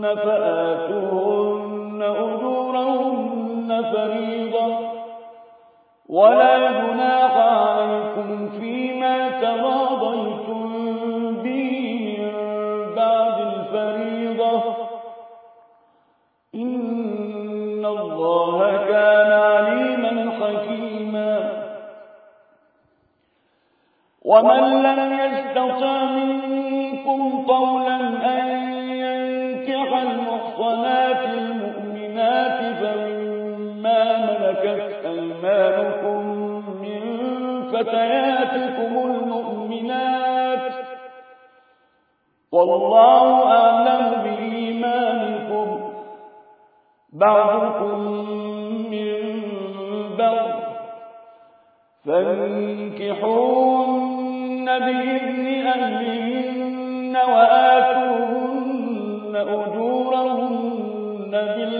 منهن فآتوهن أجورهن فريضة. ولا جناح عليكم فيما تراضيتم به من بعد الفريضة. إن الله كان عليما حكيما. ومن لم يستطع منكم طولا فتياتكم المؤمنات. والله أعلم بإيمانكم. بعضكم من بعض. فانكحوهن بإذن أهلهن وآتوهن أجورهن بالمعروف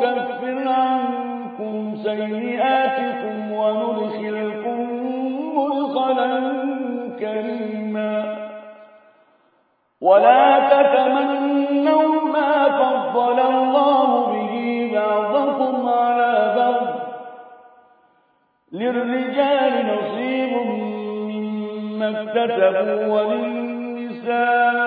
نكفر عنكم سيئاتكم كريما ولا تتمنوا ما فضل الله به بعضكم على بعض للرجال نصيب مما اكتسبوا وللنساء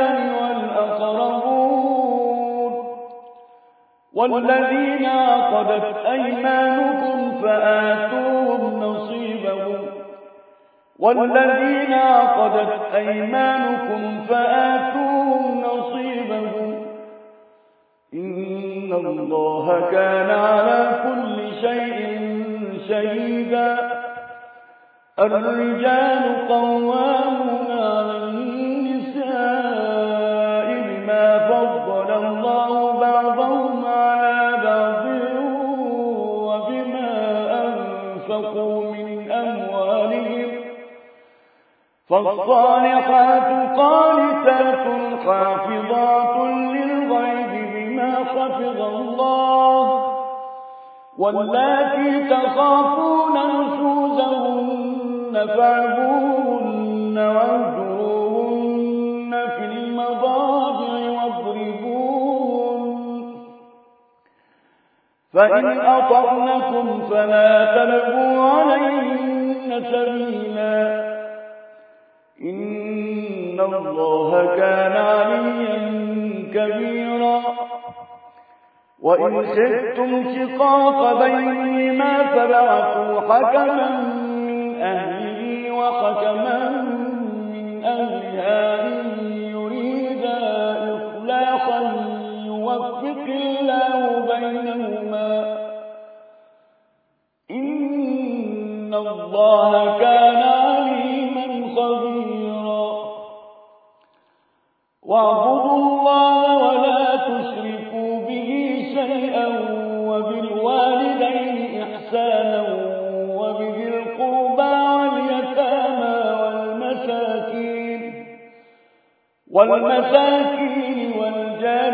والذين عقدت أيمانكم فآتوهم نصيبهم. والذين عقدت أيمانكم فآتوهم نصيبهم. الله كان على كل شيء شهيدا. الرجال قوامون على أنفقوا من أموالهم فالصالحات قانتات حافظات للغيب بما حفظ الله واللاتي تخافون نشوزهن فاعبوهن واهجروهن فإن أطعنكم فلا تلقوا عليهن سبيلا. إن الله كان عليا كبيرا. وإن خفتم شقاق بينهما فبعثوا حكما من أهله وحكما من أهلها. الله كان عليما خبيرا. واعبدوا الله ولا تشركوا به شيئا وبالوالدين إحسانا وبذي القربى واليتامى والمساكين والمساكين والجار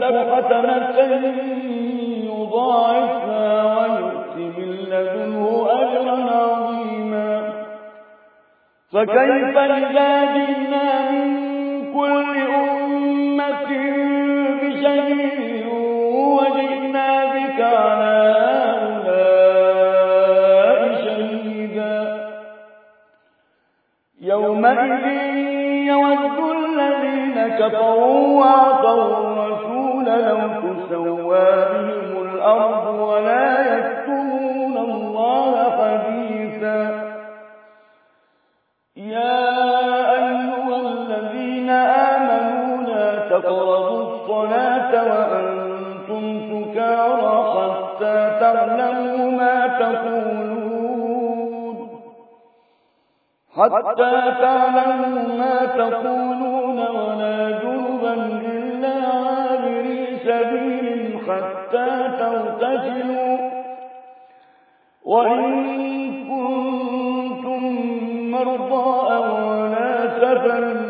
تك حسنة يضاعفها ويؤت من لدنه أجرا عظيما. فكيف إذا جئنا من كل أمة بشهيد وجئنا بك على هؤلاء شهيدا. يومئذ يود الذين كفروا وعصوا لو تسوى بهم الأرض ولا يكتمون الله حديثا يا أيها الذين آمنوا لا تقربوا الصلاة وأنتم سكارى حتى تعلموا ما تقولون حتى تعلموا ما تقولون ولا جنبا حتى تغتسلوا وإن كنتم مرضى أو على سفر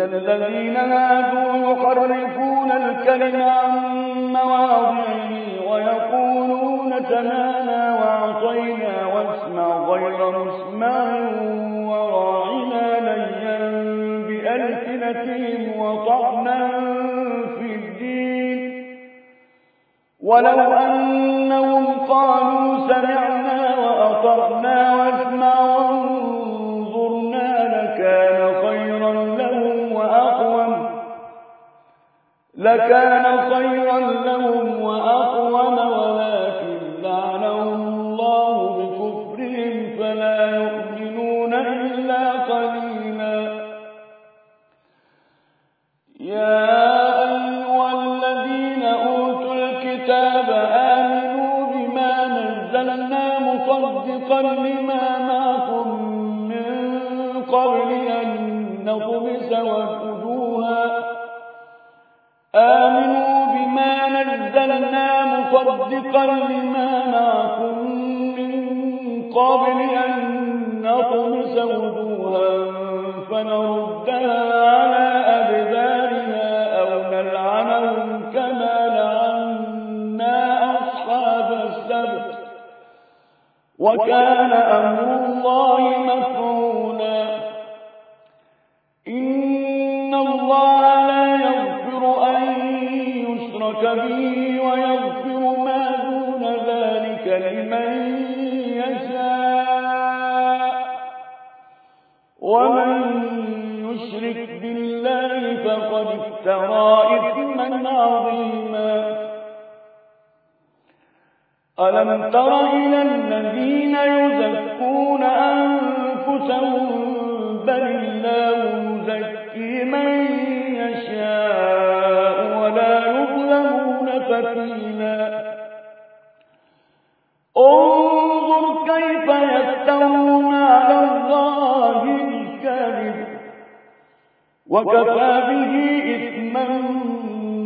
من الذين هادوا يحرفون الكلم عن مواضعه ويقولون تمانا وعصينا واسمع غير مسمع وراعنا ليا بألسنتهم وطعنا في الدين ولو أنهم قالوا سمعنا وأطعنا واسمع لكان خيرا لهم وأقوم ولكن مصدقا لما معكم من قبل أن نطمس وجوها فنردها على أدبارها أو نلعنهم كما لعنا أصحاب السبت وكان أمر الله مفعولا افترى إثما عظيما. ألم تر إلى الذين يزكون أنفسهم بل الله يزكي من يشاء ولا يظلمون فتيلا. انظر كيف يفترون على الله الكذب. وكفى به إثما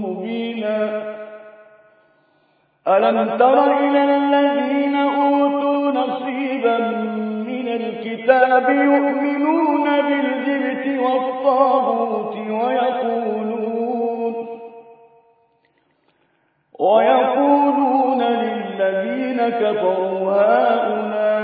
مبينا ألم تر إلى الذين أوتوا نصيبا من الكتاب يؤمنون بالجبت والطاغوت ويقولون ويقولون للذين كفروا هؤلاء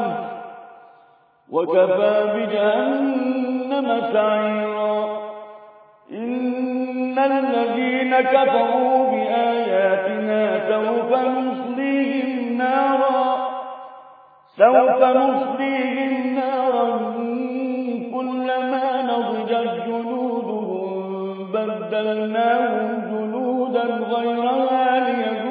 وكفى بجهنم سعيرا. إن الذين كفروا بآياتنا سوف نصليهم نارا. سوف نصليهم نارا كلما نضجت جلودهم بدلناهم جلودا غيرها ليذوقوا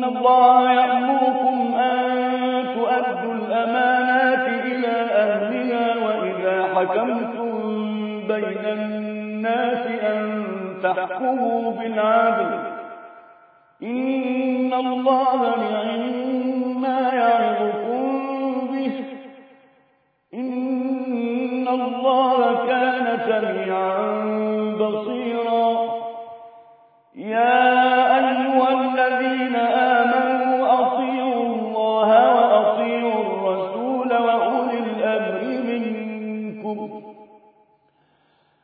إن الله يأمركم أن تؤدوا الأمانات إلى أهلها وإذا حكمتم بين الناس أن تحكموا بالعدل إن الله نعم ما يعظكم به إن الله كان سميعا بصيرا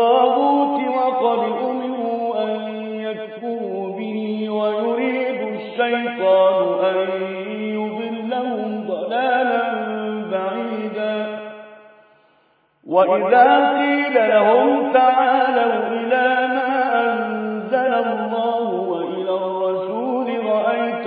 الطاغوت وقد أمروا أن يكفروا به ويريد الشيطان أن يضلهم ضلالا بعيدا. وإذا قيل لهم تعالوا إلى ما أنزل الله وإلى الرسول رأيت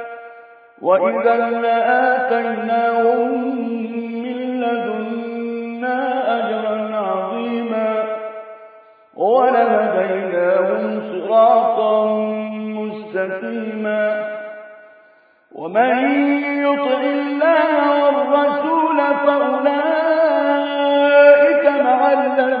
وإذا لآتيناهم من لدنا أجرا عظيما ولهديناهم صراطا مستقيما ومن يطع الله والرسول فأولئك مع الذين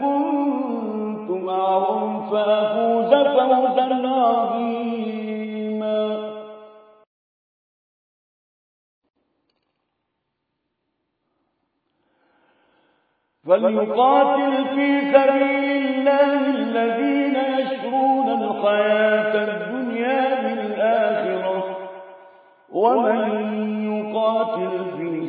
كنت معهم فأفوز فوزا عظيما فليقاتل في سبيل الله الذين يشرون الحياة الدنيا بالآخرة ومن يقاتل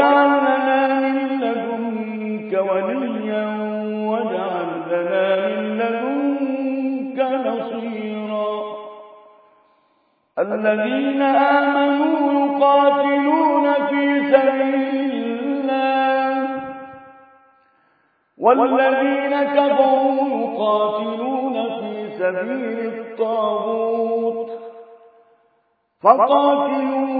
واجعل لنا من لدنك وليا واجعل لنا من لدنك نصيرا. الذين آمنوا يقاتلون في سبيل الله. والذين كفروا يقاتلون في سبيل الطاغوت. فقاتلوا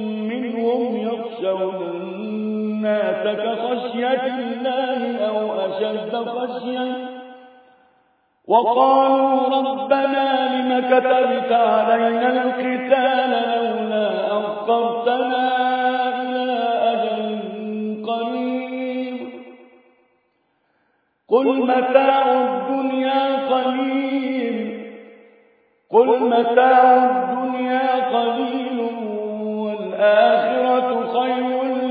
الناس كخشية الله أو أشد خشية؟ وقالوا ربنا لم كتبت علينا القتال لولا أخرتنا إلى أجل قريب. قل متاع الدنيا قليل. قل متاع الدنيا قليل والآخرة خير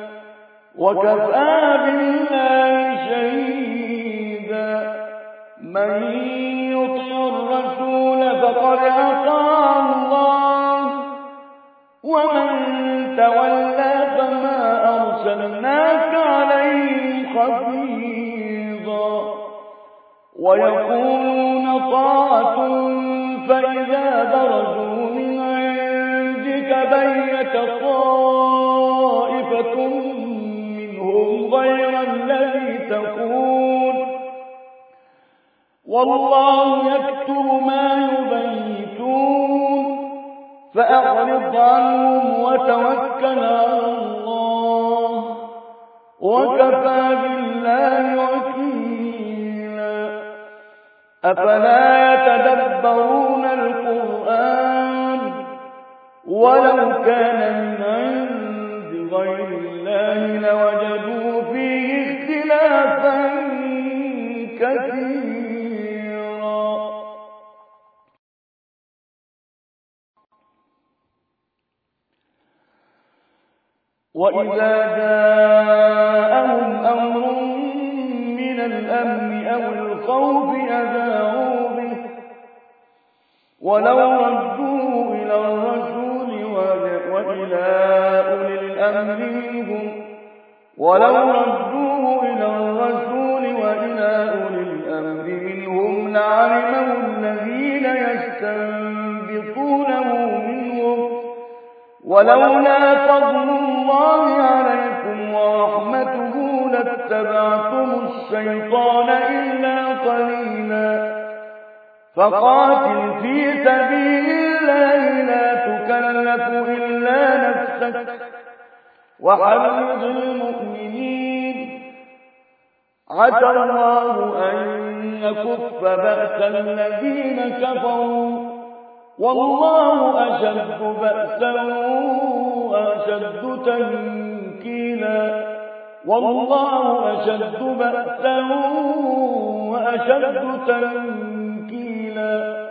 وكفى بالله شهيدا. من يطع الرسول فقد أطاع الله. ومن تولى فما أرسلناك عليهم حفيظا. ويقولون طاعة فإذا برزوا من عندك بيت طائفة غير الذي تقول والله يكتب ما يبيتون فأعرض عنهم وتوكل على الله وكفى بالله وكيلا أفلا يتدبرون القرآن ولو كان من عند غير الله لوجدوا فيه اختلافا كثيرا. وإذا جاءهم أمر من الأمن أو الخوف أذاعوا به. ولو ردوه وإلى أولي الأمر منهم ولو ردوه إلى الرسول وإلى أولي الأمر منهم لعلمه الذين يستنبطونه منهم ولولا فضل الله عليكم ورحمته لاتبعتم الشيطان إلا قليلا فقاتل في سبيل الله لا تكلف إلا نفسك وحرض المؤمنين عسى الله أن يكف بأس الذين كفروا والله أشد بأسا وأشد تنكيلا والله أشد بأسا وأشد تنكيلا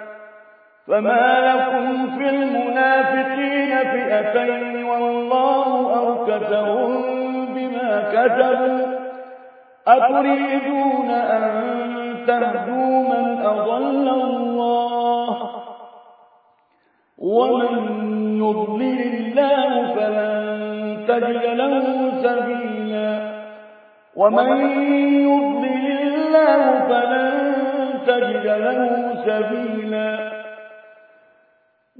فما لكم في المنافقين فئتين والله أركتهم بما كتبوا أتريدون أن تهدوا من أضل الله ومن يضلل الله فلن تجد له سبيلا ومن يضلل الله فلن تجد له سبيلا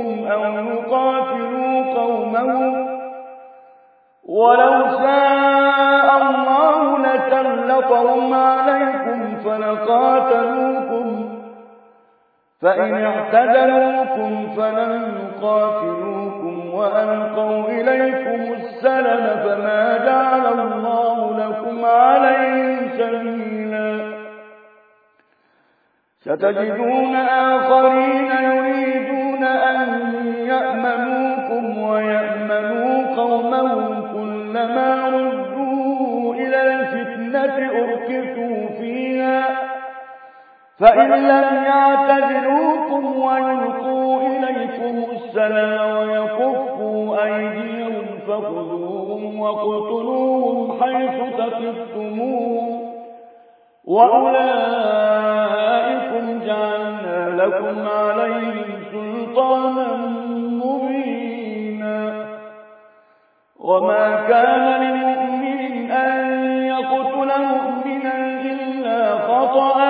يقاتلوكم أو يقاتلوا قومهم. ولو شاء الله لتعالى سلطهم عليكم فلقاتلوكم. فإن اعتدلوكم فلن يقاتلوكم. وألقوا إليكم السلم فما جعل الله لكم عليهم سبيلا. ستجدون آخرين يريدون فإن لم يعتذروكم ويلقوا إليكم السلام ويكفوا أيديهم فخذوهم وقتلوهم حيث تقفتموهم وأولئكم جعلنا لكم عليهم سلطانا مبينا وما كان لمؤمن أن يقتل مؤمنا إلا خطأ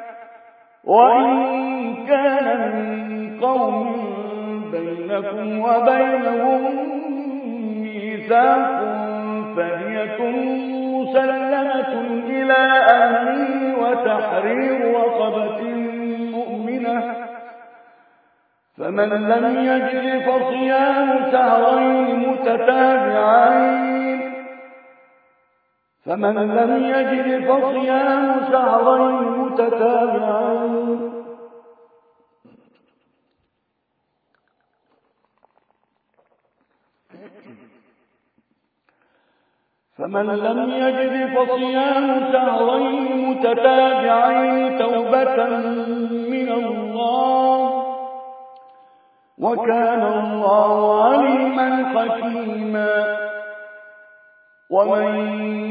وإن كان من قوم بينكم وبينهم ميثاق فهية مسلمة إلى أهله وتحرير رقبة مؤمنة فمن لم يجد فصيام شهرين متتابعين فمن لم يجد فصيام شهرين متتابعين. فمن لم يجد فصيام شهرين متتابعين توبة من الله. وكان الله عليما حكيما. ومن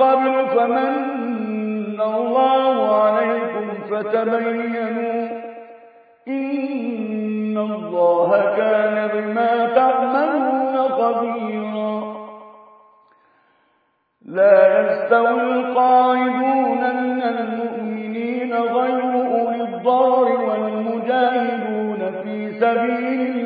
قبل فمن الله عليكم فتبينوا إن الله كان بما تعملون خبيرا. لا يستوي القاعدون من المؤمنين غير أولي الضرر والمجاهدون في سبيل الله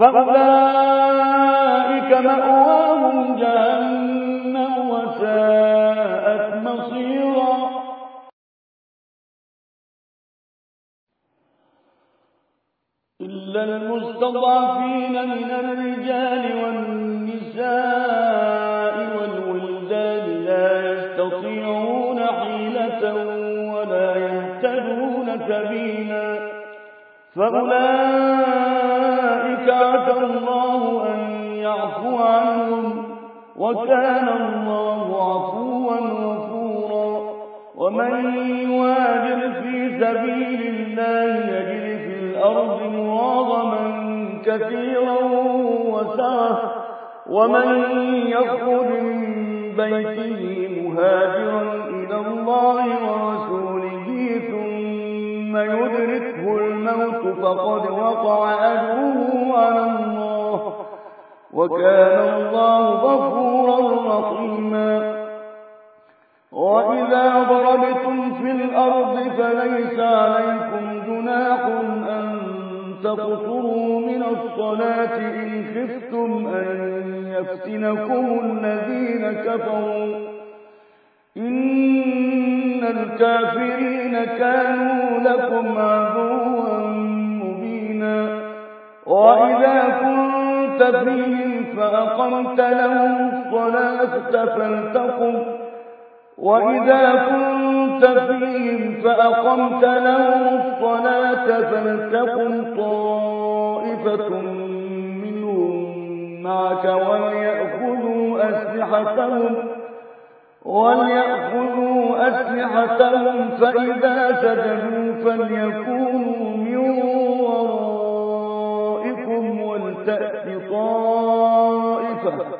فأولئك مأواهم جهنم وساءت مصيرا. إلا المستضعفين ومن يخرج من بيته مهاجرا إلى الله ورسوله ثم يدركه الموت فقد وقع أجره على الله وكان الله غفورا رحيما. وإذا ضربتم في الأرض فليس عليكم جناح تقصروا من الصلاة إن خفتم أن يفتنكم الذين كفروا. إن الكافرين كانوا لكم عدوا مبينا. وإذا كنت فيهم فأقمت لهم الصلاة فلتقم. وإذا كنت فيهم فأقمت لهم الصلاة فلتقم طائفة منهم معك وليأخذوا أسلحتهم وليأخذوا أسلحتهم فإذا سجدوا فليكونوا من ورائكم ولتأت طائفة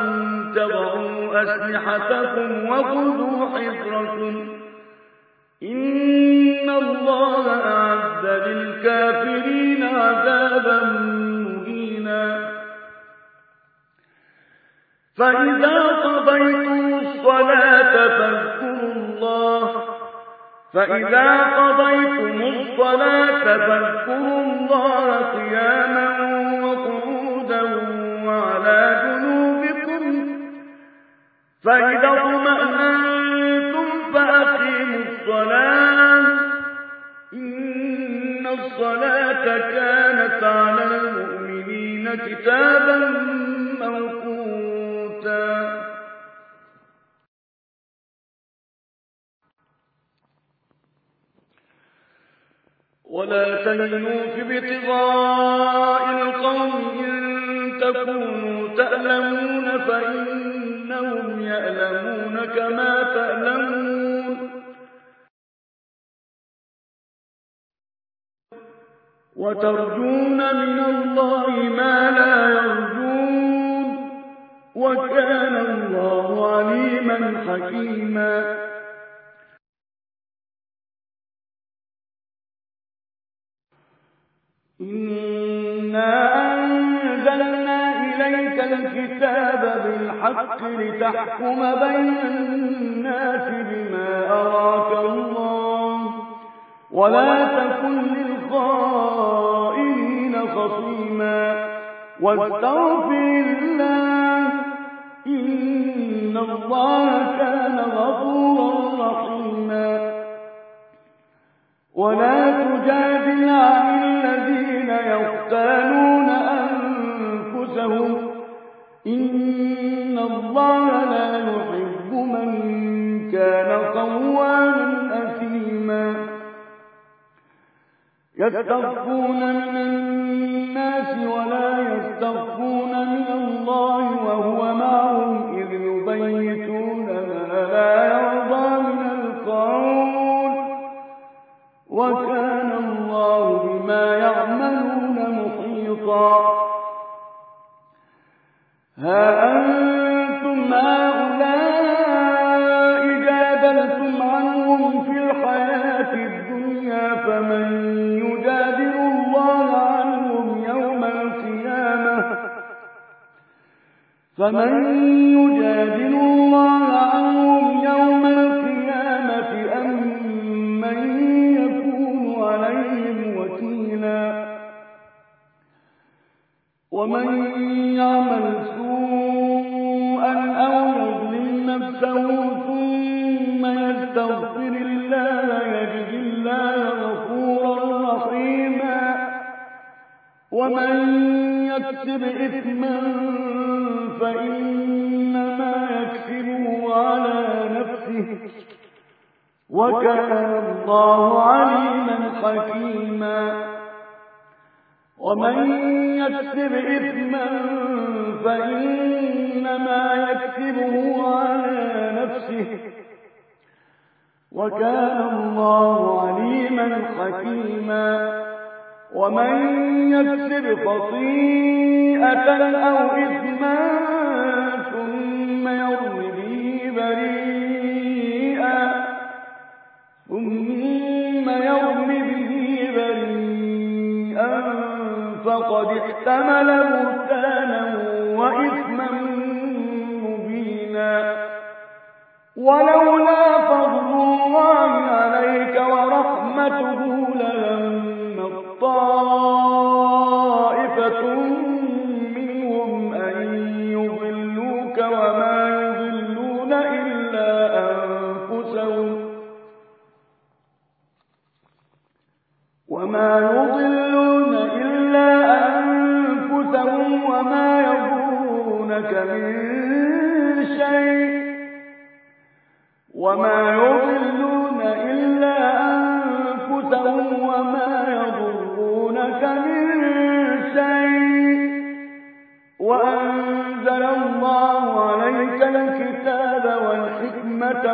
تضعوا أسلحتكم وخذوا حذركم. إن الله أعد للكافرين عذابا مهينا. فإذا قضيتم الصلاة فاذكروا الله. فإذا قضيتم الصلاة فاذكروا الله قياما فإذا اطمأنتم فأقيموا الصلاة. إن الصلاة كانت على المؤمنين كتابا موقوتا. ولا تهنوا في ابتغاء كما تألمون. وترجون من الله ما لا يرجون. وكان الله عليما حكيما. الكتاب بالحق لتحكم بين الناس بما أراك الله. ولا تكن للخائنين خصيما. واستغفر الله. إن الله كان غفورا رحيما. ولا تجادل عن الذين يختالون أنفسهم. إن الله لا يحب من كان قوانا أثيما يستخفون من الناس ولا يستخفون من الله وهو معهم إذ يبيتون فمن يجادل وكان الله عليما حكيما. ومن يكسب إثما فإنما يكسبه على نفسه. وكان الله عليما حكيما. ومن يكسب خطيئة أو إثما فقد احتمل بهتانا وإثما مبينا. ولولا فضل الله عليك ورحمته لهم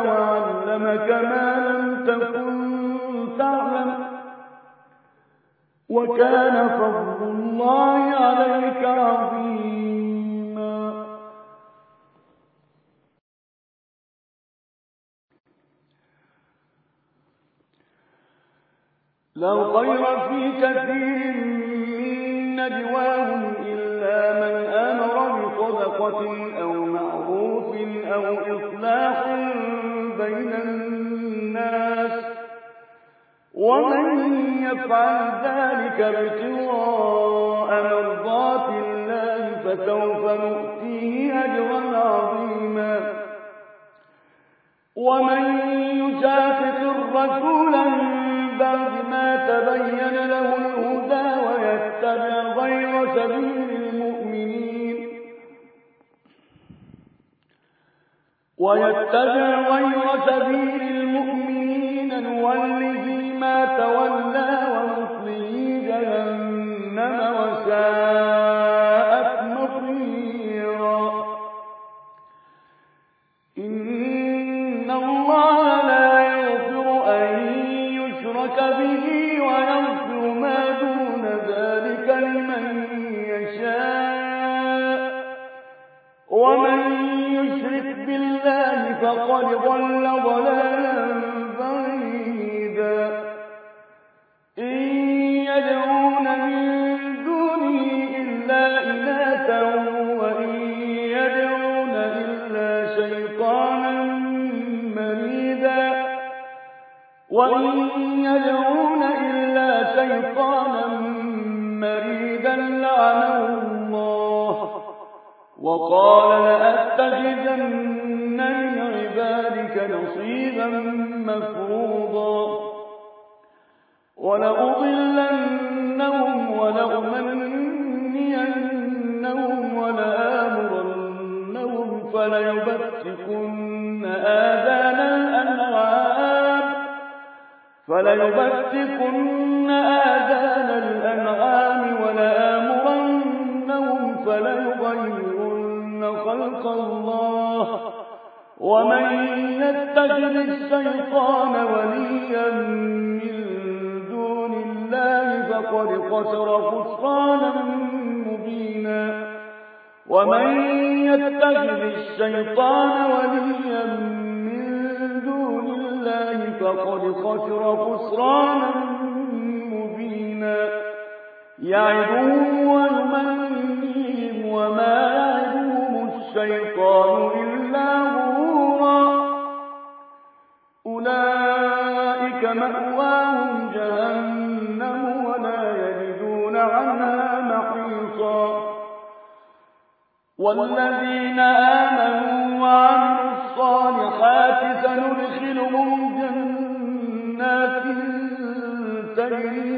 وعلمك ما لم تكن تعلم. وكان فضل الله عليك عظيما. لو خير في كثير من نجواهم إلا من أمر بصدقة أو معروف أو إصلاح بين الناس ومن يفعل ذلك ابتغاء مرضات الله فسوف نؤتيه أجرا عظيما. ومن يشاقق الرسول من بعد ما تبين له الهدى ويتبع غير سبيل المؤمنين ويتبع غير سبيل وما الشيطان إلا أولئك مأواهم جهنم ولا يجدون عنها محيصا. والذين آمنوا وعملوا الصالحات سندخلهم جنات تجري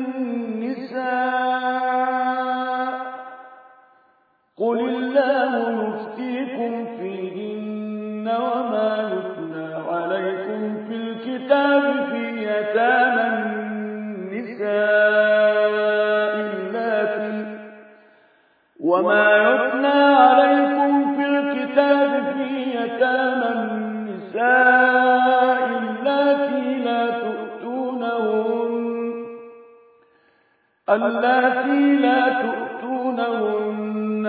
قل الله يفتيكم فيهن وما يتلى عليكم في الكتاب في يتامى النساء اللاتي وما يتلى عليكم في الكتاب في يتامى النساء اللاتي لا تؤتونهن اللاتي لا تؤتونهن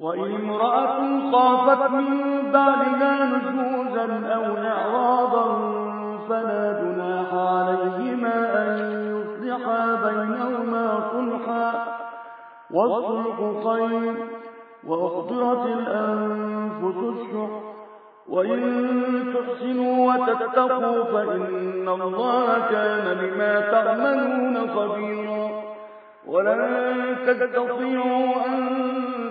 وإن امرأة خافت من بعدها نشوزا أو إعراضا فلا جناح عليهما أن يصلحا بينهما صلحا. والصلح خير وأخضرت الأنفس الشح وإن تحسنوا وتتقوا فإن الله كان بما تعملون خبيرا. ولن تستطيعوا أن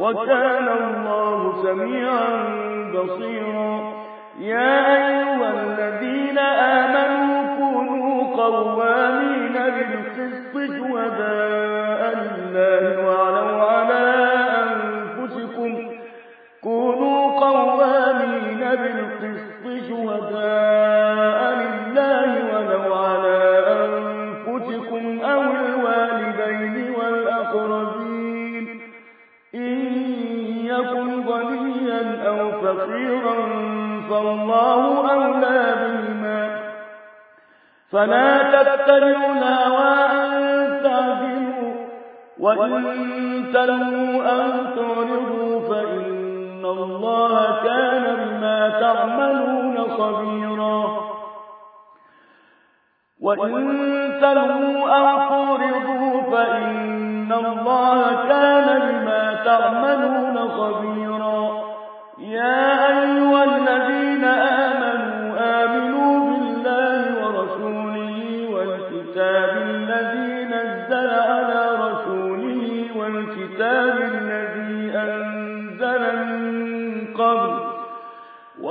وكان الله سميعا بصيرا. يا أيها الذين آمنوا كونوا قوامين بالقسط شهداء فلا تتبعوا الهوى أن تعدلوا وإن تلووا أن تعرضوا فإن الله كان بما تعملون خبيرا وإن تلووا أو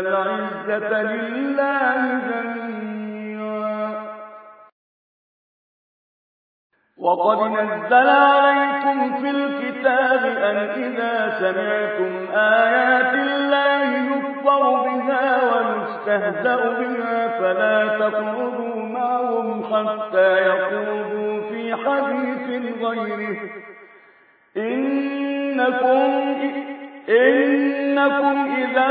العزة لله جميعا. وقد نزل عليكم في الكتاب أن إذا سمعتم آيات الله يكفر بها ويستهزأ بها فلا تقعدوا معهم حتى يخوضوا في حديث غيره. إنكم, إنكم إذا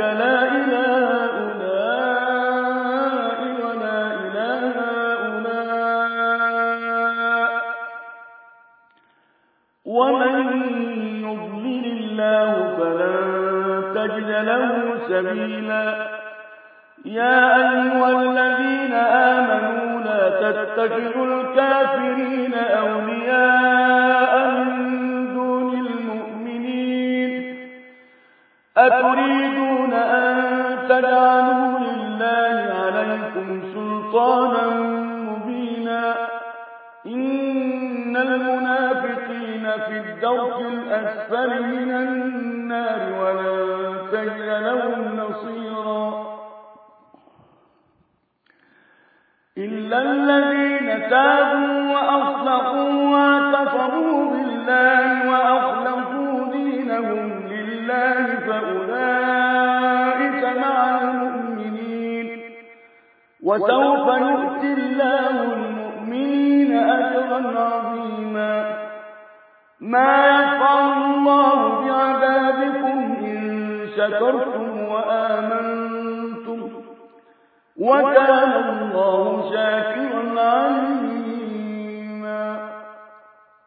ذلك